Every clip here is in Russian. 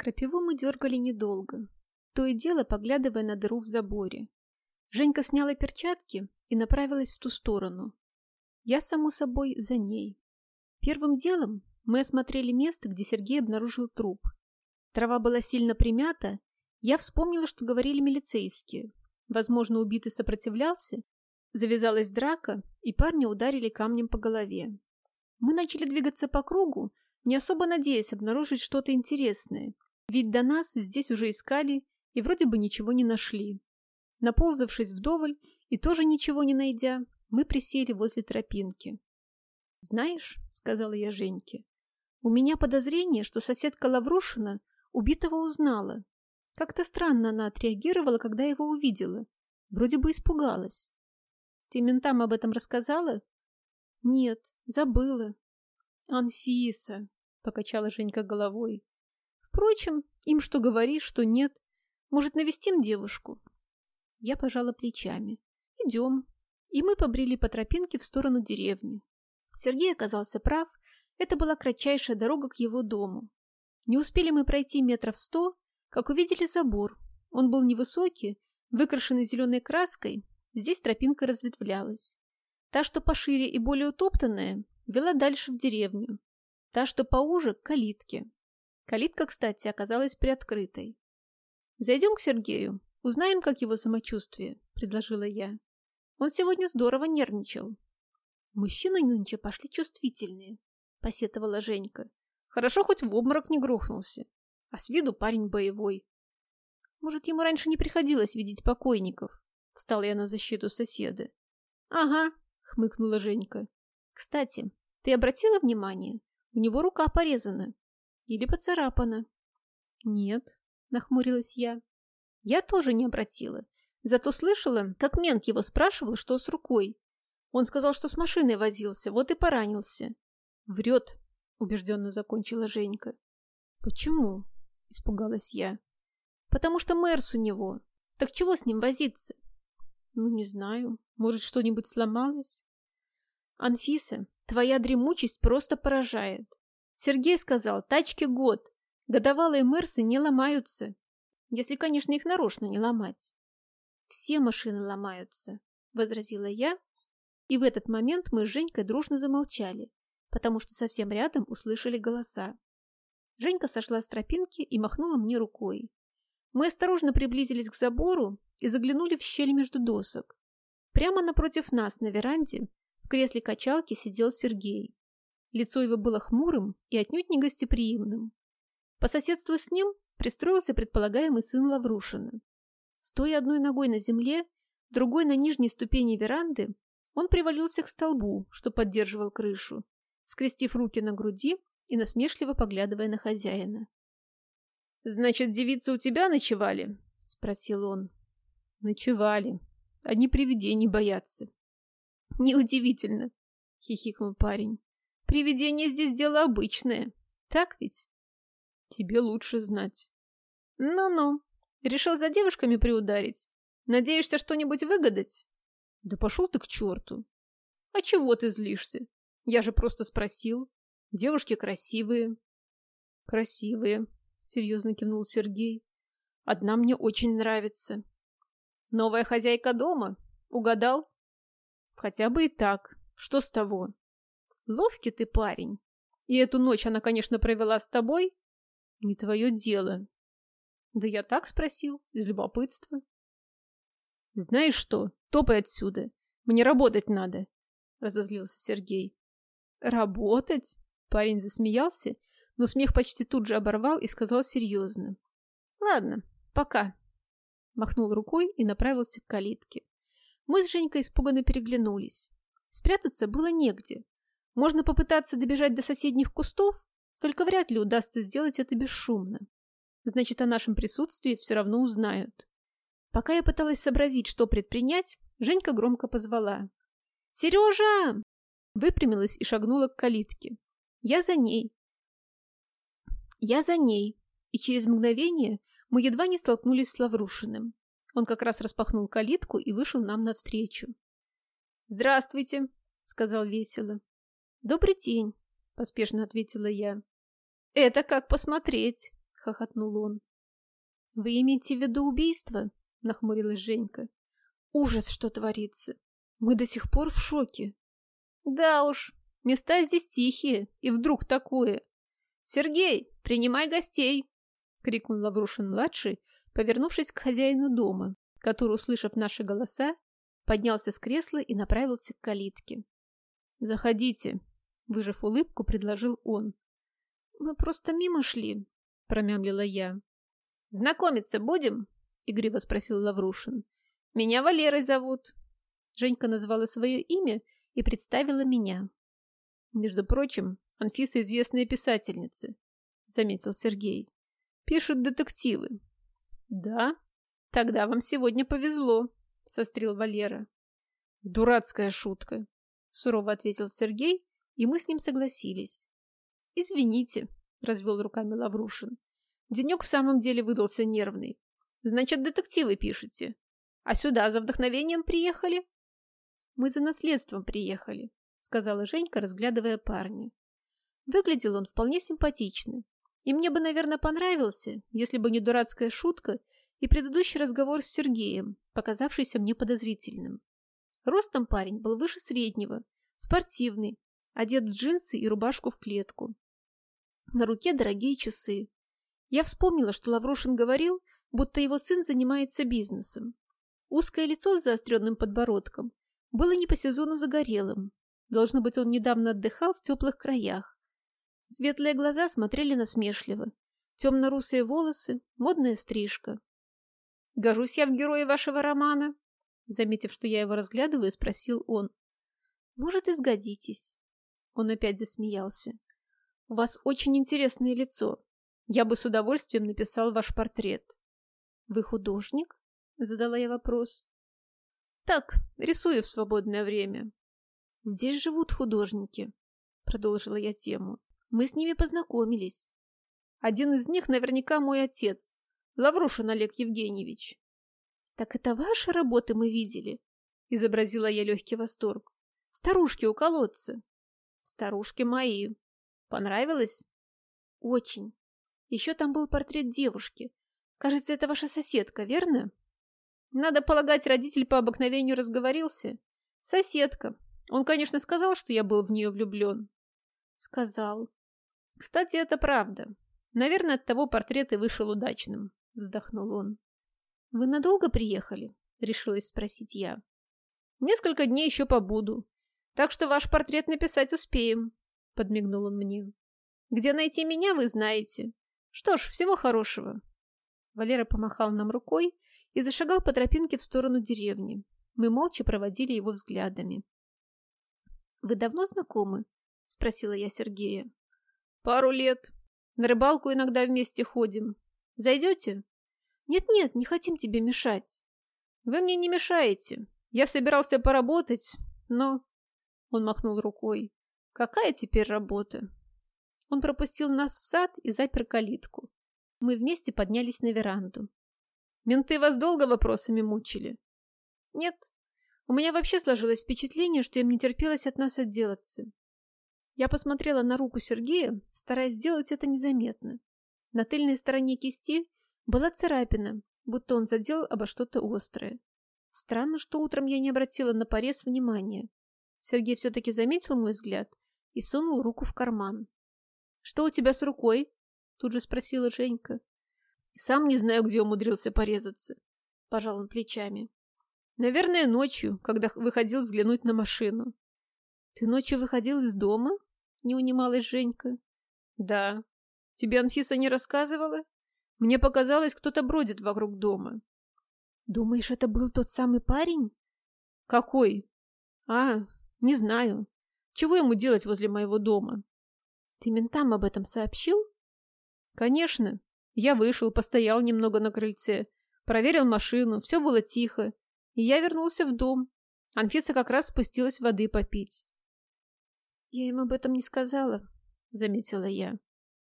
Крапиву мы дергали недолго, то и дело поглядывая на дыру в заборе. Женька сняла перчатки и направилась в ту сторону. Я, само собой, за ней. Первым делом мы осмотрели место, где Сергей обнаружил труп. Трава была сильно примята, я вспомнила, что говорили милицейские. Возможно, убитый сопротивлялся, завязалась драка, и парня ударили камнем по голове. Мы начали двигаться по кругу, не особо надеясь обнаружить что-то интересное, ведь до нас здесь уже искали и вроде бы ничего не нашли. Наползавшись вдоволь и тоже ничего не найдя, мы присели возле тропинки. «Знаешь», — сказала я Женьке, — «у меня подозрение, что соседка Лаврушина убитого узнала. Как-то странно она отреагировала, когда его увидела. Вроде бы испугалась». «Ты ментам об этом рассказала?» «Нет, забыла». «Анфиса», — покачала Женька головой, Впрочем, им что говоришь, что нет. Может, навестим девушку? Я пожала плечами. Идем. И мы побрели по тропинке в сторону деревни. Сергей оказался прав. Это была кратчайшая дорога к его дому. Не успели мы пройти метров сто, как увидели забор. Он был невысокий, выкрашенный зеленой краской. Здесь тропинка разветвлялась. Та, что пошире и более утоптанная, вела дальше в деревню. Та, что поуже, к калитке. Калитка, кстати, оказалась приоткрытой. «Зайдем к Сергею, узнаем, как его самочувствие», — предложила я. Он сегодня здорово нервничал. «Мужчины нынче пошли чувствительные», — посетовала Женька. «Хорошо, хоть в обморок не грохнулся. А с виду парень боевой. Может, ему раньше не приходилось видеть покойников?» Встала я на защиту соседа. «Ага», — хмыкнула Женька. «Кстати, ты обратила внимание? У него рука порезана. Или поцарапана? Нет, нахмурилась я. Я тоже не обратила. Зато слышала, как Менк его спрашивал, что с рукой. Он сказал, что с машиной возился, вот и поранился. Врет, убежденно закончила Женька. Почему? Испугалась я. Потому что Мэрс у него. Так чего с ним возиться? Ну, не знаю. Может, что-нибудь сломалось? Анфиса, твоя дремучесть просто поражает. Сергей сказал, тачке год. Годовалые Мерсы не ломаются. Если, конечно, их нарочно не ломать. Все машины ломаются, возразила я, и в этот момент мы с Женькой дружно замолчали, потому что совсем рядом услышали голоса. Женька сошла с тропинки и махнула мне рукой. Мы осторожно приблизились к забору и заглянули в щель между досок. Прямо напротив нас на веранде в кресле качалки сидел Сергей. Лицо его было хмурым и отнюдь не гостеприимным. По соседству с ним пристроился предполагаемый сын Лаврушина. Стоя одной ногой на земле, другой на нижней ступени веранды, он привалился к столбу, что поддерживал крышу, скрестив руки на груди и насмешливо поглядывая на хозяина. «Значит, девицы у тебя ночевали?» — спросил он. «Ночевали. Одни привидений боятся». «Неудивительно», — хихикнул парень. Привидение здесь дело обычное. Так ведь? Тебе лучше знать. Ну-ну. Решил за девушками приударить? Надеешься что-нибудь выгадать? Да пошел ты к черту. А чего ты злишься? Я же просто спросил. Девушки красивые. Красивые, серьезно кивнул Сергей. Одна мне очень нравится. Новая хозяйка дома? Угадал? Хотя бы и так. Что с того? Ловкий ты парень. И эту ночь она, конечно, провела с тобой? Не твое дело. Да я так спросил, из любопытства. Знаешь что, топай отсюда. Мне работать надо, разозлился Сергей. Работать? Парень засмеялся, но смех почти тут же оборвал и сказал серьезно. Ладно, пока. Махнул рукой и направился к калитке. Мы с Женькой испуганно переглянулись. Спрятаться было негде. Можно попытаться добежать до соседних кустов, только вряд ли удастся сделать это бесшумно. Значит, о нашем присутствии все равно узнают. Пока я пыталась сообразить, что предпринять, Женька громко позвала. «Сережа!» Выпрямилась и шагнула к калитке. Я за ней. Я за ней. И через мгновение мы едва не столкнулись с Лаврушиным. Он как раз распахнул калитку и вышел нам навстречу. «Здравствуйте», — сказал весело. «Добрый день», — поспешно ответила я. «Это как посмотреть», — хохотнул он. Вы имеете в виду убийство? Нахмурилась Женька. Ужас, что творится. Мы до сих пор в шоке. Да уж, места здесь тихие, и вдруг такое. Сергей, принимай гостей! Крикнул Лаврушин-младший, повернувшись к хозяину дома, который, услышав наши голоса, поднялся с кресла и направился к калитке. «Заходите», — выжав улыбку, предложил он. «Мы просто мимо шли», — промямлила я. «Знакомиться будем?» — игриво спросил Лаврушин. «Меня Валерой зовут». Женька назвала свое имя и представила меня. «Между прочим, Анфиса известная писательница», — заметил Сергей. «Пишет детективы». «Да? Тогда вам сегодня повезло», — сострил Валера. «Дурацкая шутка», — сурово ответил Сергей, и мы с ним согласились. «Извините», — развел руками Лаврушин. «Денек в самом деле выдался нервный. Значит, детективы пишете. А сюда за вдохновением приехали?» «Мы за наследством приехали», — сказала Женька, разглядывая парня. Выглядел он вполне симпатично. И мне бы, наверное, понравился, если бы не дурацкая шутка и предыдущий разговор с Сергеем, показавшийся мне подозрительным. Ростом парень был выше среднего, спортивный, одет в джинсы и рубашку в клетку. На руке дорогие часы. Я вспомнила, что Лаврушин говорил, будто его сын занимается бизнесом. Узкое лицо с заостренным подбородком было не по сезону загорелым. Должно быть, он недавно отдыхал в теплых краях. Светлые глаза смотрели насмешливо. Темно-русые волосы, модная стрижка. «Гожусь я в герое вашего романа?» Заметив, что я его разглядываю, спросил он. «Может, и сгодитесь». Он опять засмеялся. «У вас очень интересное лицо. Я бы с удовольствием написал ваш портрет». «Вы художник?» — задала я вопрос. «Так, рисую в свободное время». «Здесь живут художники», — продолжила я тему. «Мы с ними познакомились. Один из них наверняка мой отец, Лаврушин Олег Евгеньевич. «Так это ваши работы мы видели?» — изобразила я легкий восторг. «Старушки у колодца». «Старушки мои. Понравилось?» «Очень. Еще там был портрет девушки. Кажется, это ваша соседка, верно?» «Надо полагать, родитель по обыкновению разговорился. Соседка. Он, конечно, сказал, что я был в нее влюблен». «Сказал. Кстати, это правда. Наверное, от того портрет и вышел удачным», — вздохнул он. «Вы надолго приехали?» — решилась спросить я. «Несколько дней еще побуду. Так что ваш портрет написать успеем», — подмигнул он мне. «Где найти меня, вы знаете. Что ж, всего хорошего». Валера помахал нам рукой и зашагал по тропинке в сторону деревни. Мы молча проводили его взглядами. «Вы давно знакомы?» — спросила я Сергея. «Пару лет. На рыбалку иногда вместе ходим. Зайдете?» «Нет-нет, не хотим тебе мешать». «Вы мне не мешаете. Я собирался поработать, но...» Он махнул рукой. «Какая теперь работа?» Он пропустил нас в сад и запер калитку. Мы вместе поднялись на веранду. «Менты вас долго вопросами мучили?» «Нет. У меня вообще сложилось впечатление, что им не терпелось от нас отделаться. Я посмотрела на руку Сергея, стараясь сделать это незаметно. На тыльной стороне кисти была царапина, будто он задел обо что-то острое. Странно, что утром я не обратила на порез внимания. Сергей все-таки заметил мой взгляд и сунул руку в карман. «Что у тебя с рукой?» — тут же спросила Женька. «Сам не знаю, где умудрился порезаться», — пожал он плечами. «Наверное, ночью, когда выходил взглянуть на машину». «Ты ночью выходил из дома?» — не унималась Женька. «Да. Тебе Анфиса не рассказывала?» Мне показалось, кто-то бродит вокруг дома. Думаешь, это был тот самый парень? Какой? А, не знаю. Чего ему делать возле моего дома? Ты ментам об этом сообщил? Конечно. Я вышел, постоял немного на крыльце, проверил машину, все было тихо, и я вернулся в дом. Анфиса как раз спустилась воды попить. Я им об этом не сказала, заметила я.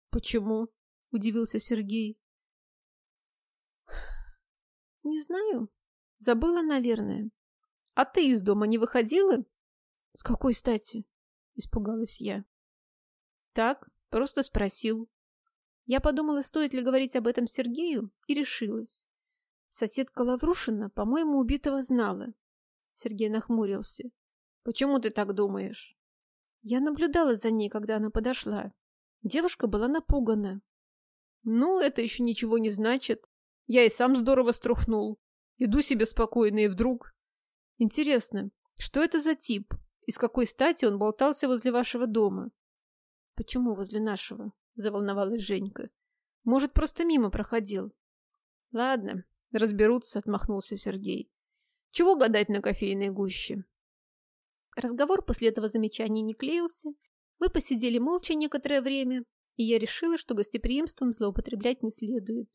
Почему? Удивился Сергей. Не знаю. Забыла, наверное. А ты из дома не выходила? С какой стати? Испугалась я. Так, просто спросил. Я подумала, стоит ли говорить об этом Сергею, и решилась. Соседка Лаврушина, по-моему, убитого знала. Сергей нахмурился. «Почему ты так думаешь?» Я наблюдала за ней, когда она подошла. Девушка была напугана. «Ну, это еще ничего не значит. Я и сам здорово струхнул. Иду себе спокойно, и вдруг...» «Интересно, что это за тип? И с какой стати он болтался возле вашего дома?» «Почему возле нашего?» — заволновалась Женька. «Может, просто мимо проходил?» «Ладно, разберутся», — отмахнулся Сергей. «Чего гадать на кофейной гуще?» Разговор после этого замечания не клеился. Мы посидели молча некоторое время, и я решила, что гостеприимством злоупотреблять не следует.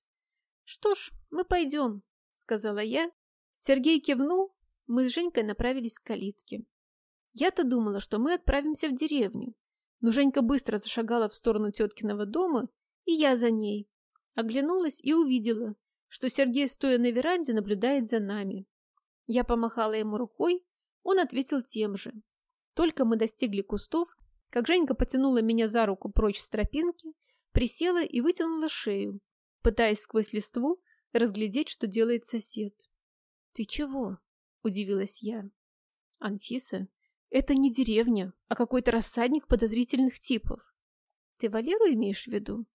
«Что ж, мы пойдем», — сказала я. Сергей кивнул, мы с Женькой направились к калитке. Я-то думала, что мы отправимся в деревню, но Женька быстро зашагала в сторону теткиного дома, и я за ней. Оглянулась и увидела, что Сергей, стоя на веранде, наблюдает за нами. Я помахала ему рукой, он ответил тем же. Только мы достигли кустов, как Женька потянула меня за руку прочь с тропинки, присела и вытянула шею, пытаясь сквозь листву разглядеть, что делает сосед. «Ты чего?» – удивилась я. «Анфиса, это не деревня, а какой-то рассадник подозрительных типов. Ты Валеру имеешь в виду?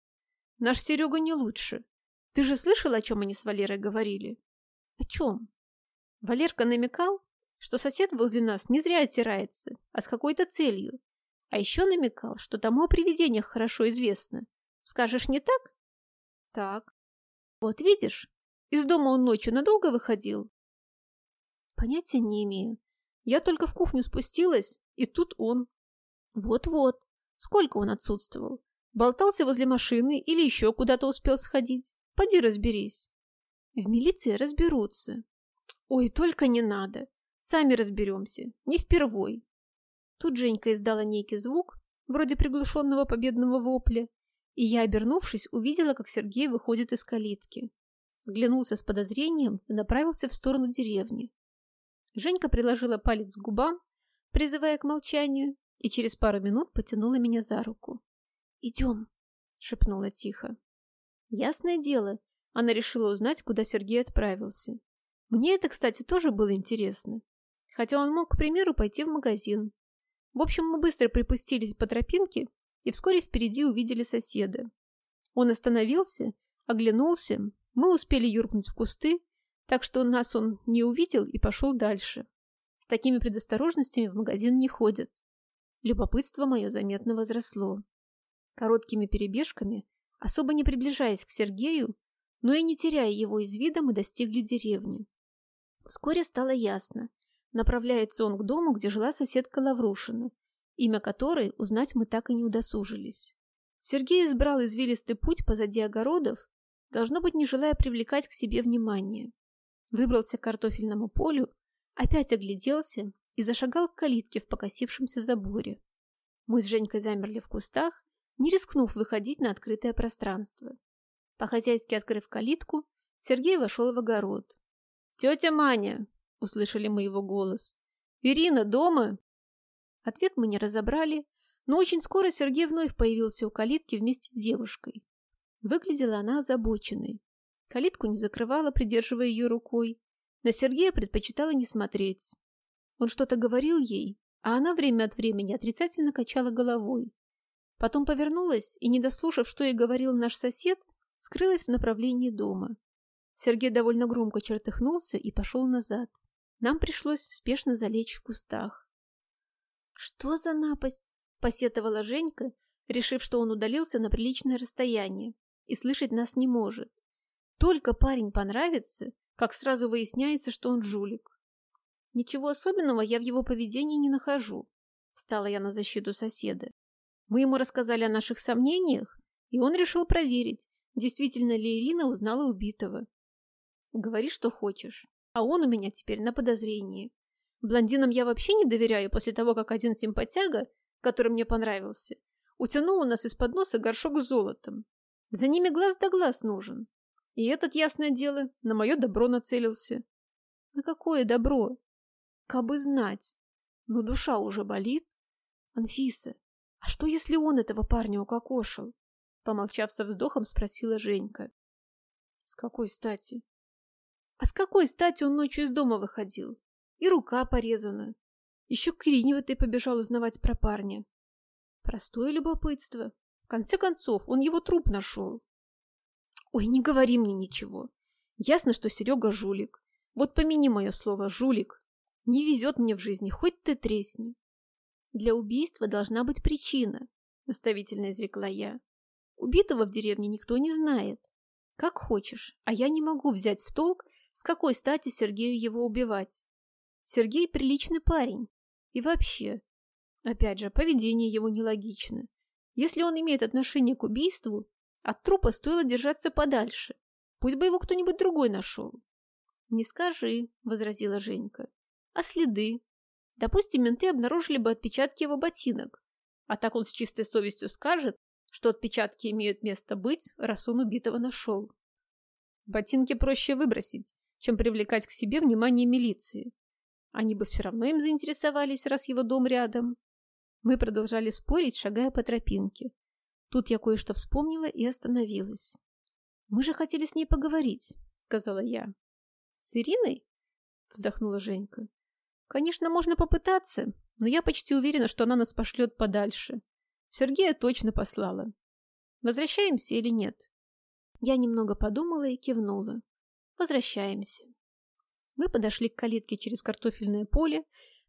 Наш Серега не лучше. Ты же слышал, о чем они с Валерой говорили? О чем? Валерка намекал, что сосед возле нас не зря отирается, а с какой-то целью. А еще намекал, что тому о привидениях хорошо известно. Скажешь, не так? Так. Вот видишь, из дома он ночью надолго выходил? Понятия не имею. Я только в кухню спустилась, и тут он. Вот-вот. Сколько он отсутствовал? Болтался возле машины или еще куда-то успел сходить? Поди разберись. В милиции разберутся. Ой, только не надо. Сами разберемся. Не впервой. Тут Женька издала некий звук, вроде приглушенного победного вопля, и я, обернувшись, увидела, как Сергей выходит из калитки. Оглянулся с подозрением и направился в сторону деревни. Женька приложила палец к губам, призывая к молчанию, и через пару минут потянула меня за руку. «Идем», — шепнула тихо. Ясное дело, она решила узнать, куда Сергей отправился. Мне это, кстати, тоже было интересно. Хотя он мог, к примеру, пойти в магазин. В общем, мы быстро припустились по тропинке и вскоре впереди увидели соседа. Он остановился, оглянулся, мы успели юркнуть в кусты, так что нас он не увидел и пошел дальше. С такими предосторожностями в магазин не ходят. Любопытство мое заметно возросло. Короткими перебежками, особо не приближаясь к Сергею, но и не теряя его из вида, мы достигли деревни. Вскоре стало ясно. Направляется он к дому, где жила соседка Лаврушина, имя которой узнать мы так и не удосужились. Сергей избрал извилистый путь позади огородов, должно быть, не желая привлекать к себе внимание выбрался к картофельному полю, опять огляделся и зашагал к калитке в покосившемся заборе. Мы с Женькой замерли в кустах, не рискнув выходить на открытое пространство. По-хозяйски открыв калитку, Сергей вошел в огород. «Тетя Маня!» — услышали мы его голос. «Ирина дома?» Ответ мы не разобрали, но очень скоро Сергей вновь появился у калитки вместе с девушкой. Выглядела она озабоченной. Калитку не закрывала, придерживая ее рукой. На Сергея предпочитала не смотреть. Он что-то говорил ей, а она время от времени отрицательно качала головой. Потом повернулась и, не дослушав, что ей говорил наш сосед, скрылась в направлении дома. Сергей довольно громко чертыхнулся и пошел назад. Нам пришлось спешно залечь в кустах. «Что за напасть?» — посетовала Женька, решив, что он удалился на приличное расстояние и слышать нас не может. Только парень понравится, как сразу выясняется, что он жулик. Ничего особенного я в его поведении не нахожу. Встала я на защиту соседа. Мы ему рассказали о наших сомнениях, и он решил проверить, действительно ли Ирина узнала убитого. Говори, что хочешь, а он у меня теперь на подозрении. Блондинам я вообще не доверяю после того, как один симпатяга, который мне понравился, утянул у нас из-под носа горшок с золотом. За ними глаз да глаз нужен. И этот, ясное дело, на мое добро нацелился. На какое добро? Кабы знать. Но душа уже болит. Анфиса, а что, если он этого парня укокошил? Помолчав со вздохом, спросила Женька. С какой стати? А с какой стати он ночью из дома выходил? И рука порезана. Еще к Ирине ты побежал узнавать про парня. Простое любопытство. В конце концов, он его труп нашел. Ой, не говори мне ничего. Ясно, что Серега жулик. Вот помяни мое слово «жулик». Не везет мне в жизни, хоть ты тресни. Для убийства должна быть причина, наставительно изрекла я. Убитого в деревне никто не знает. Как хочешь, а я не могу взять в толк, с какой стати Сергею его убивать. Сергей приличный парень. И вообще, опять же, поведение его нелогично. Если он имеет отношение к убийству, от трупа стоило держаться подальше. Пусть бы его кто-нибудь другой нашел. «Не скажи», — возразила Женька. «А следы? Допустим, менты обнаружили бы отпечатки его ботинок. А так он с чистой совестью скажет, что отпечатки имеют место быть, раз он убитого нашел. Ботинки проще выбросить, чем привлекать к себе внимание милиции. Они бы все равно им заинтересовались, раз его дом рядом. Мы продолжали спорить, шагая по тропинке. Тут я кое-что вспомнила и остановилась. «Мы же хотели с ней поговорить», — сказала я. «С Ириной?» — вздохнула Женька. «Конечно, можно попытаться, но я почти уверена, что она нас пошлет подальше. Сергея точно послала. Возвращаемся или нет? Я немного подумала и кивнула. Возвращаемся. Мы подошли к калитке через картофельное поле.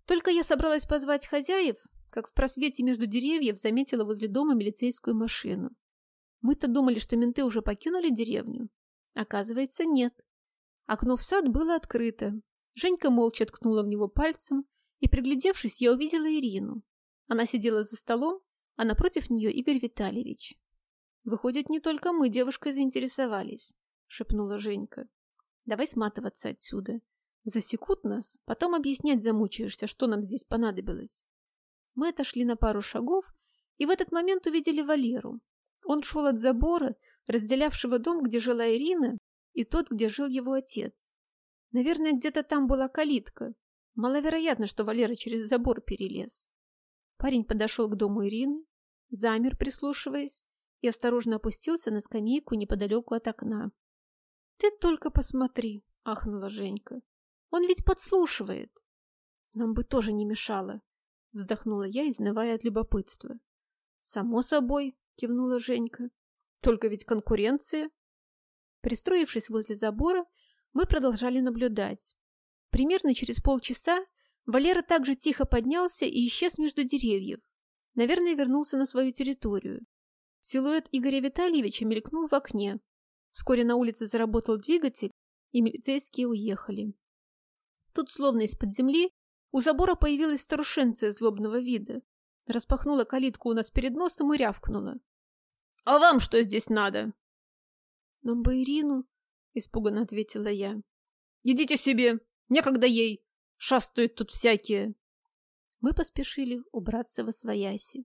Только я собралась позвать хозяев, как в просвете между деревьев заметила возле дома милицейскую машину. Мы-то думали, что менты уже покинули деревню. Оказывается, нет. Окно в сад было открыто. Женька молча ткнула в него пальцем, и, приглядевшись, я увидела Ирину. Она сидела за столом а напротив нее Игорь Витальевич. «Выходит, не только мы девушкой заинтересовались», — шепнула Женька. «Давай сматываться отсюда. Засекут нас, потом объяснять замучаешься, что нам здесь понадобилось». Мы отошли на пару шагов и в этот момент увидели Валеру. Он шел от забора, разделявшего дом, где жила Ирина, и тот, где жил его отец. Наверное, где-то там была калитка. Маловероятно, что Валера через забор перелез. Парень подошел к дому Ирины, замер, прислушиваясь, и осторожно опустился на скамейку неподалеку от окна. «Ты только посмотри!» — ахнула Женька. «Он ведь подслушивает!» «Нам бы тоже не мешало!» — вздохнула я, изнывая от любопытства. «Само собой!» — кивнула Женька. «Только ведь конкуренция!» Пристроившись возле забора, мы продолжали наблюдать. Примерно через полчаса Валера также тихо поднялся и исчез между деревьев. Наверное, вернулся на свою территорию. Силуэт Игоря Витальевича мелькнул в окне. Вскоре на улице заработал двигатель, и милицейские уехали. Тут, словно из-под земли, у забора появилась старушенция злобного вида. Распахнула калитку у нас перед носом и рявкнула. «А вам что здесь надо?» «Нам бы Ирину», — испуганно ответила я. «Идите себе, некогда ей!» Шастают тут всякие. Мы поспешили убраться во свояси.